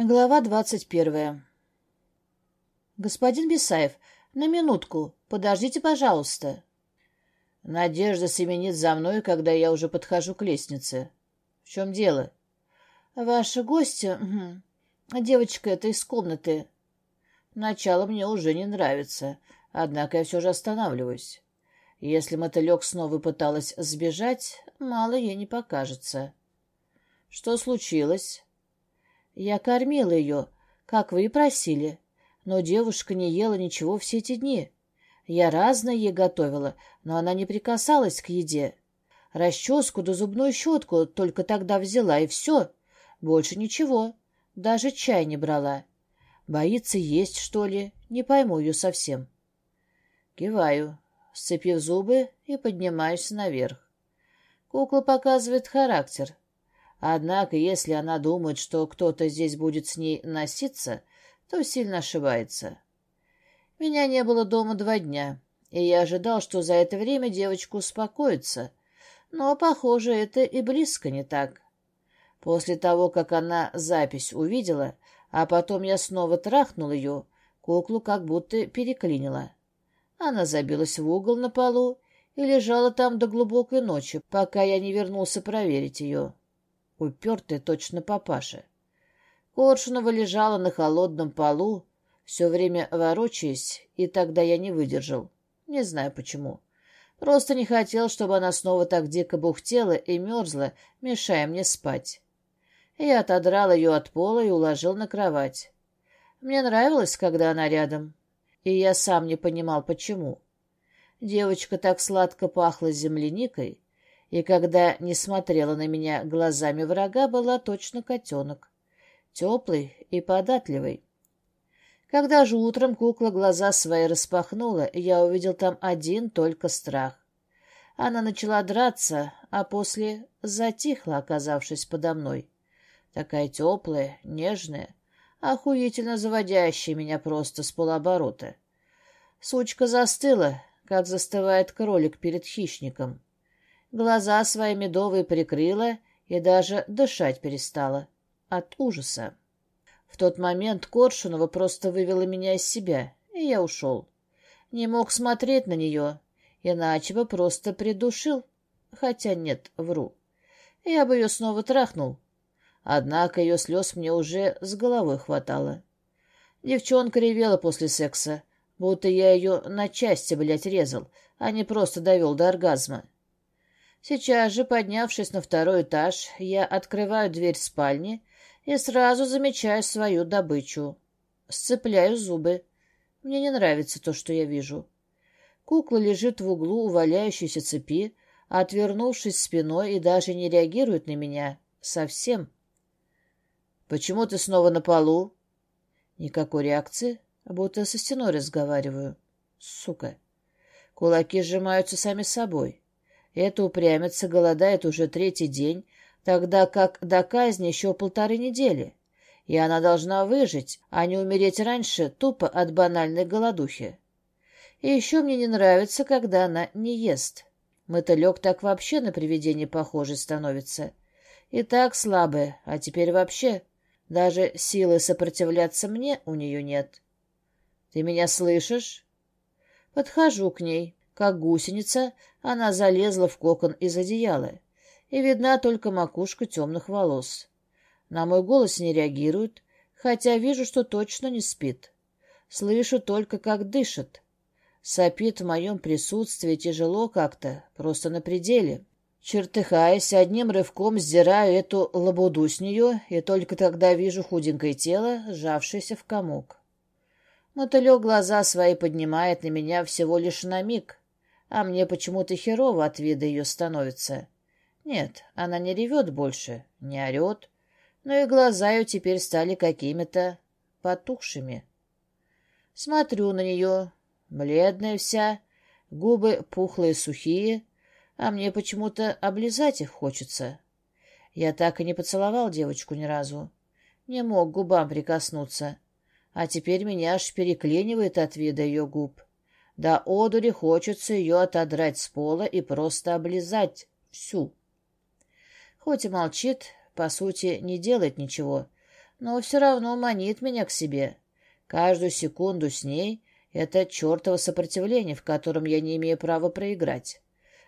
Глава двадцать первая. «Господин Бесаев, на минутку, подождите, пожалуйста». Надежда семенит за мной, когда я уже подхожу к лестнице. В чем дело? Ваша гостья, девочка эта из комнаты. Начало мне уже не нравится, однако я все же останавливаюсь. Если мотылек снова пыталась сбежать, мало ей не покажется. Что случилось? Я кормила ее, как вы и просили, но девушка не ела ничего все эти дни. Я разное ей готовила, но она не прикасалась к еде. Расческу да зубную щетку только тогда взяла, и все. Больше ничего. Даже чай не брала. Боится есть, что ли? Не пойму ее совсем. Киваю, сцепив зубы и поднимаюсь наверх. Кукла показывает характер. Однако, если она думает, что кто-то здесь будет с ней носиться, то сильно ошибается. Меня не было дома два дня, и я ожидал, что за это время девочка успокоится. Но, похоже, это и близко не так. После того, как она запись увидела, а потом я снова трахнул ее, куклу как будто переклинила. Она забилась в угол на полу и лежала там до глубокой ночи, пока я не вернулся проверить ее упертая точно папаша. Коршунова лежала на холодном полу, все время ворочаясь, и тогда я не выдержал. Не знаю почему. Просто не хотел, чтобы она снова так дико бухтела и мерзла, мешая мне спать. Я отодрал ее от пола и уложил на кровать. Мне нравилось, когда она рядом, и я сам не понимал, почему. Девочка так сладко пахла земляникой, и когда не смотрела на меня глазами врага, была точно котенок. Теплый и податливый. Когда же утром кукла глаза свои распахнула, я увидел там один только страх. Она начала драться, а после затихла, оказавшись подо мной. Такая теплая, нежная, охуительно заводящая меня просто с полоборота. Сучка застыла, как застывает кролик перед хищником глаза свои медовые прикрыла и даже дышать перестала. От ужаса. В тот момент Коршунова просто вывела меня из себя, и я ушел. Не мог смотреть на нее, иначе бы просто придушил. Хотя нет, вру. Я бы ее снова трахнул. Однако ее слез мне уже с головой хватало. Девчонка ревела после секса, будто я ее на части, блядь, резал, а не просто довел до оргазма. Сейчас же, поднявшись на второй этаж, я открываю дверь спальни и сразу замечаю свою добычу. Сцепляю зубы. Мне не нравится то, что я вижу. Кукла лежит в углу у валяющейся цепи, отвернувшись спиной и даже не реагирует на меня. Совсем. «Почему ты снова на полу?» Никакой реакции, будто со стеной разговариваю. Сука. Кулаки сжимаются сами собой. Эта упрямица голодает уже третий день, тогда как до казни еще полторы недели, и она должна выжить, а не умереть раньше тупо от банальной голодухи. И еще мне не нравится, когда она не ест. Мотылек так вообще на привидение похожий становится. И так слабая, а теперь вообще. Даже силы сопротивляться мне у нее нет. Ты меня слышишь? Подхожу к ней. Как гусеница, она залезла в кокон из одеяла, и видна только макушка темных волос. На мой голос не реагирует, хотя вижу, что точно не спит. Слышу только, как дышит. Сопит в моем присутствии тяжело как-то, просто на пределе. Чертыхаясь, одним рывком сдираю эту лабуду с нее, и только тогда вижу худенькое тело, сжавшееся в комок. Мотылек глаза свои поднимает на меня всего лишь на миг, а мне почему-то херово от вида ее становится. Нет, она не ревет больше, не орет, но и глаза ее теперь стали какими-то потухшими. Смотрю на нее, бледная вся, губы пухлые сухие, а мне почему-то облизать их хочется. Я так и не поцеловал девочку ни разу, не мог губам прикоснуться, а теперь меня аж переклинивает от вида ее губ. До одури хочется ее отодрать с пола и просто облизать всю. Хоть и молчит, по сути, не делает ничего, но все равно манит меня к себе. Каждую секунду с ней — это чертово сопротивление, в котором я не имею права проиграть.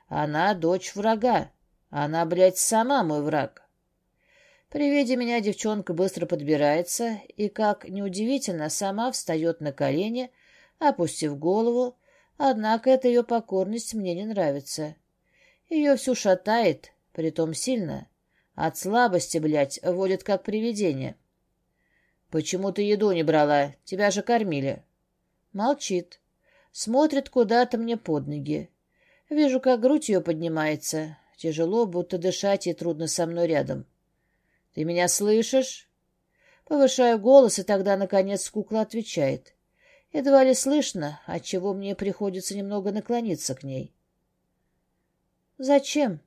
Она дочь врага. Она, блядь, сама мой враг. При виде меня девчонка быстро подбирается и, как неудивительно, сама встает на колени, опустив голову, однако эта ее покорность мне не нравится. Ее всю шатает, притом сильно. От слабости, блядь, водит как привидение. «Почему ты еду не брала? Тебя же кормили». Молчит. Смотрит куда-то мне под ноги. Вижу, как грудь ее поднимается. Тяжело, будто дышать и трудно со мной рядом. «Ты меня слышишь?» Повышаю голос, и тогда, наконец, кукла отвечает. Едва ли слышно, отчего мне приходится немного наклониться к ней. «Зачем?»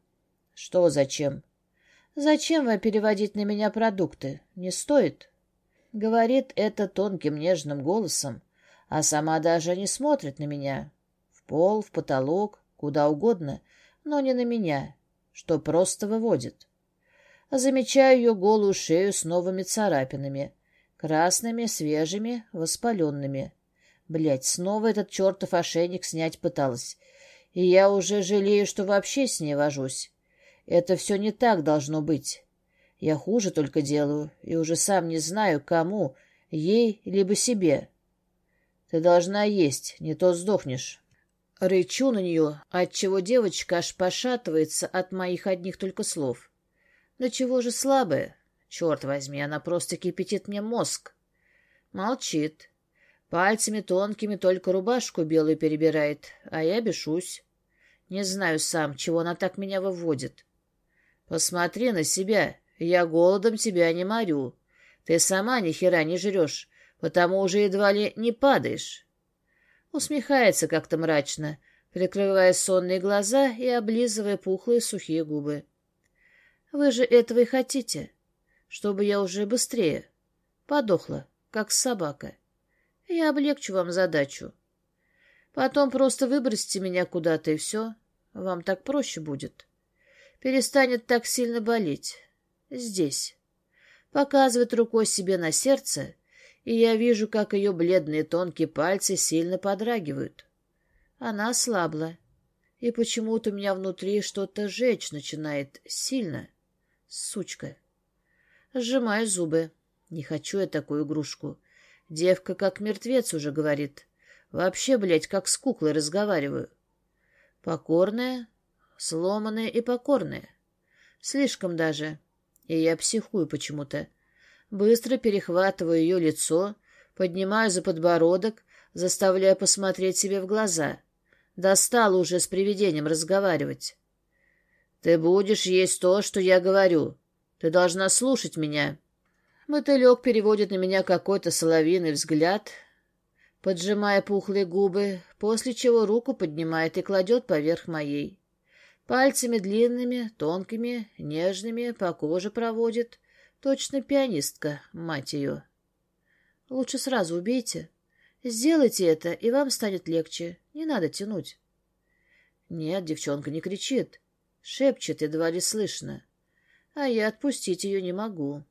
«Что зачем?» «Зачем вы переводить на меня продукты? Не стоит?» Говорит это тонким нежным голосом, а сама даже не смотрит на меня. В пол, в потолок, куда угодно, но не на меня, что просто выводит. Замечаю ее голую шею с новыми царапинами. Красными, свежими, воспаленными. Блядь, снова этот чертов ошейник снять пыталась. И я уже жалею, что вообще с ней вожусь. Это все не так должно быть. Я хуже только делаю, и уже сам не знаю, кому, ей либо себе. Ты должна есть, не то сдохнешь. Рычу на нее, отчего девочка аж пошатывается от моих одних только слов. Да чего же слабая? Черт возьми, она просто кипятит мне мозг. Молчит. Пальцами тонкими только рубашку белую перебирает, а я бешусь. Не знаю сам, чего она так меня выводит. Посмотри на себя. Я голодом тебя не морю. Ты сама ни хера не жрешь, потому уже едва ли не падаешь. Усмехается как-то мрачно, прикрывая сонные глаза и облизывая пухлые сухие губы. Вы же этого и хотите, чтобы я уже быстрее подохла, как собака. Я облегчу вам задачу. Потом просто выбросьте меня куда-то, и все. Вам так проще будет. Перестанет так сильно болеть. Здесь. Показывает рукой себе на сердце, и я вижу, как ее бледные тонкие пальцы сильно подрагивают. Она ослабла, и почему-то у меня внутри что-то жечь начинает сильно. Сучка. Сжимаю зубы. Не хочу я такую игрушку. Девка как мертвец уже говорит. Вообще, блядь, как с куклой разговариваю. Покорная, сломанная и покорная. Слишком даже. И я психую почему-то. Быстро перехватываю ее лицо, поднимаю за подбородок, заставляя посмотреть себе в глаза. Достала уже с привидением разговаривать. «Ты будешь есть то, что я говорю. Ты должна слушать меня». Мотылек переводит на меня какой-то соловиный взгляд, поджимая пухлые губы, после чего руку поднимает и кладет поверх моей. Пальцами длинными, тонкими, нежными по коже проводит. Точно пианистка, мать ее. Лучше сразу убейте. Сделайте это, и вам станет легче. Не надо тянуть. Нет, девчонка не кричит. Шепчет, едва ли слышно. А я отпустить ее не могу.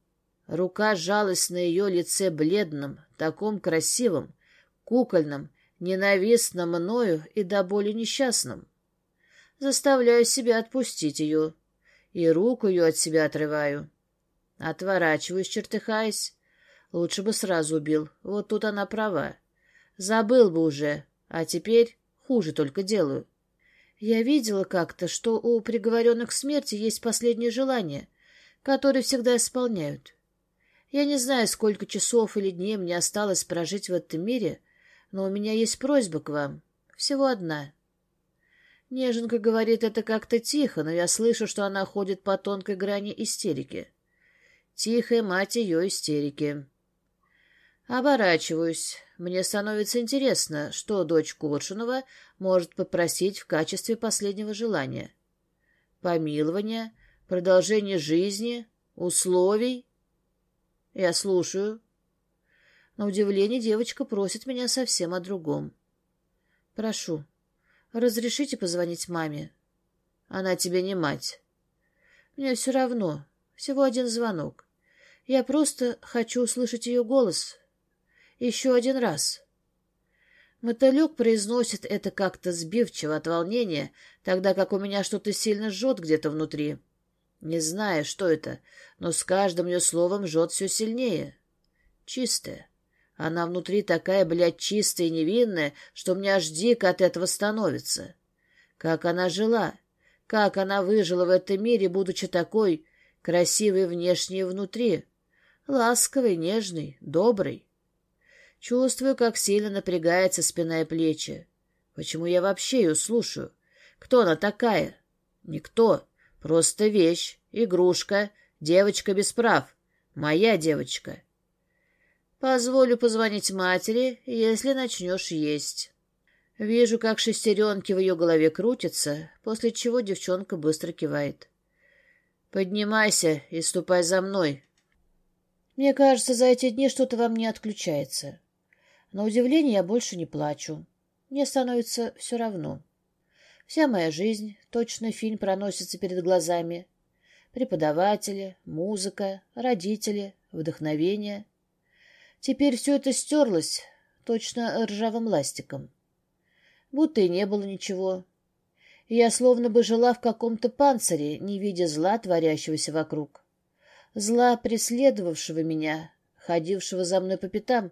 Рука сжалась на ее лице бледном, таком красивом, кукольном, ненавистном мною и до боли несчастном. Заставляю себя отпустить ее, и руку ее от себя отрываю. Отворачиваюсь, чертыхаясь. Лучше бы сразу убил, вот тут она права. Забыл бы уже, а теперь хуже только делаю. Я видела как-то, что у приговоренных к смерти есть последнее желание, которое всегда исполняют. Я не знаю, сколько часов или дней мне осталось прожить в этом мире, но у меня есть просьба к вам. Всего одна. Неженка говорит это как-то тихо, но я слышу, что она ходит по тонкой грани истерики. Тихая мать ее истерики. Оборачиваюсь. Мне становится интересно, что дочь Коршунова может попросить в качестве последнего желания. Помилование, продолжение жизни, условий. Я слушаю. На удивление девочка просит меня совсем о другом. Прошу, разрешите позвонить маме? Она тебе не мать. Мне все равно. Всего один звонок. Я просто хочу услышать ее голос. Еще один раз. Мотылек произносит это как-то сбивчиво от волнения, тогда как у меня что-то сильно жжет где-то внутри. Не знаю, что это, но с каждым ее словом жжет все сильнее. Чистая. Она внутри такая, блядь, чистая и невинная, что мне аж дико от этого становится. Как она жила, как она выжила в этом мире, будучи такой красивой внешне и внутри, ласковой, нежной, доброй. Чувствую, как сильно напрягается спина и плечи. Почему я вообще ее слушаю? Кто она такая? Никто. Просто вещь, игрушка, девочка без прав. Моя девочка. Позволю позвонить матери, если начнешь есть. Вижу, как шестеренки в ее голове крутятся, после чего девчонка быстро кивает. «Поднимайся и ступай за мной». Мне кажется, за эти дни что-то во мне отключается. На удивление я больше не плачу. Мне становится все равно. Вся моя жизнь, точно фильм проносится перед глазами. Преподаватели, музыка, родители, вдохновение — Теперь все это стерлось, точно ржавым ластиком. Будто и не было ничего. Я словно бы жила в каком-то панцире, не видя зла, творящегося вокруг. Зла, преследовавшего меня, ходившего за мной по пятам,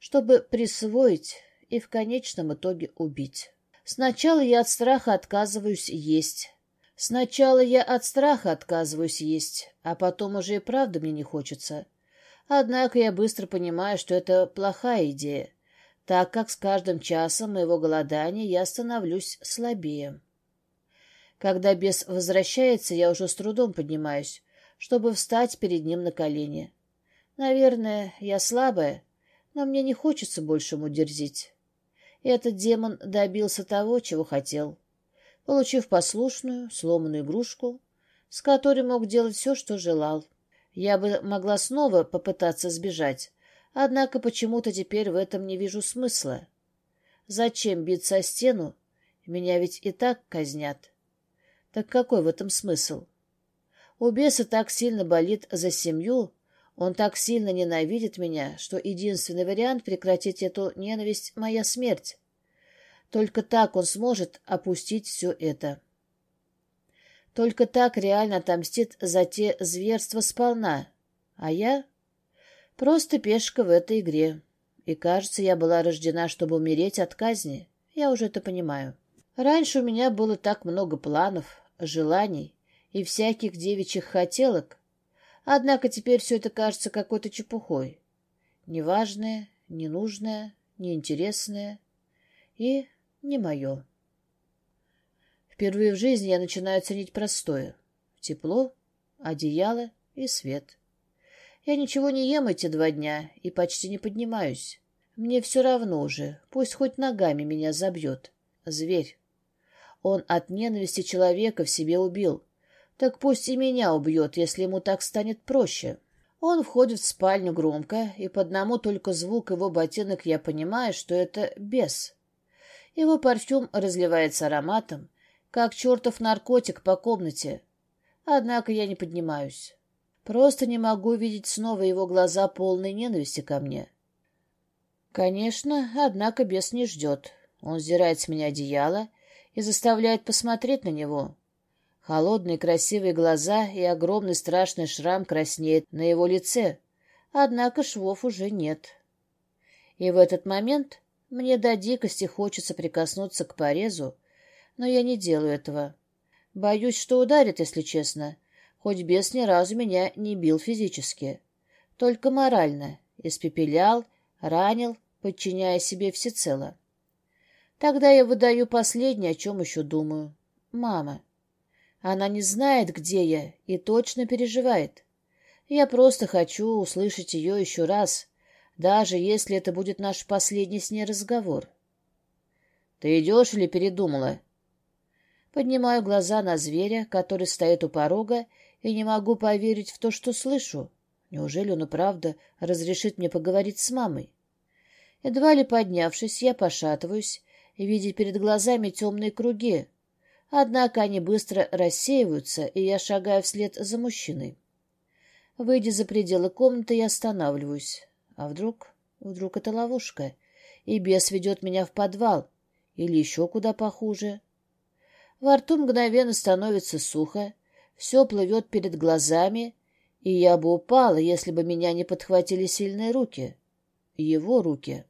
чтобы присвоить и в конечном итоге убить. Сначала я от страха отказываюсь есть. Сначала я от страха отказываюсь есть, а потом уже и правда мне не хочется. Однако я быстро понимаю, что это плохая идея, так как с каждым часом моего голодания я становлюсь слабее. Когда бес возвращается, я уже с трудом поднимаюсь, чтобы встать перед ним на колени. Наверное, я слабая, но мне не хочется больше ему дерзить. Этот демон добился того, чего хотел, получив послушную, сломанную игрушку, с которой мог делать все, что желал. Я бы могла снова попытаться сбежать, однако почему-то теперь в этом не вижу смысла. Зачем биться о стену? Меня ведь и так казнят. Так какой в этом смысл? У беса так сильно болит за семью, он так сильно ненавидит меня, что единственный вариант прекратить эту ненависть — моя смерть. Только так он сможет опустить все это. Только так реально отомстит за те зверства сполна. А я просто пешка в этой игре. И, кажется, я была рождена, чтобы умереть от казни. Я уже это понимаю. Раньше у меня было так много планов, желаний и всяких девичьих хотелок. Однако теперь все это кажется какой-то чепухой. Неважное, ненужное, неинтересное и не мое. Впервые в жизни я начинаю ценить простое. Тепло, одеяло и свет. Я ничего не ем эти два дня и почти не поднимаюсь. Мне все равно уже, пусть хоть ногами меня забьет. Зверь. Он от ненависти человека в себе убил. Так пусть и меня убьет, если ему так станет проще. Он входит в спальню громко, и по одному только звук его ботинок я понимаю, что это бес. Его парфюм разливается ароматом, как чертов наркотик по комнате. Однако я не поднимаюсь. Просто не могу видеть снова его глаза полной ненависти ко мне. Конечно, однако бес не ждет. Он сдирает с меня одеяло и заставляет посмотреть на него. Холодные красивые глаза и огромный страшный шрам краснеет на его лице, однако швов уже нет. И в этот момент мне до дикости хочется прикоснуться к порезу, но я не делаю этого. Боюсь, что ударит, если честно. Хоть бес ни разу меня не бил физически. Только морально. Испепелял, ранил, подчиняя себе всецело. Тогда я выдаю последнее, о чем еще думаю. Мама. Она не знает, где я, и точно переживает. Я просто хочу услышать ее еще раз, даже если это будет наш последний с ней разговор. — Ты идешь или передумала? Поднимаю глаза на зверя, который стоит у порога, и не могу поверить в то, что слышу. Неужели он и правда разрешит мне поговорить с мамой? Едва ли поднявшись, я пошатываюсь, видя перед глазами темные круги. Однако они быстро рассеиваются, и я шагаю вслед за мужчиной. Выйдя за пределы комнаты, я останавливаюсь. А вдруг... Вдруг это ловушка, и бес ведет меня в подвал, или еще куда похуже. Во рту мгновенно становится сухо, все плывет перед глазами, и я бы упала, если бы меня не подхватили сильные руки. Его руки.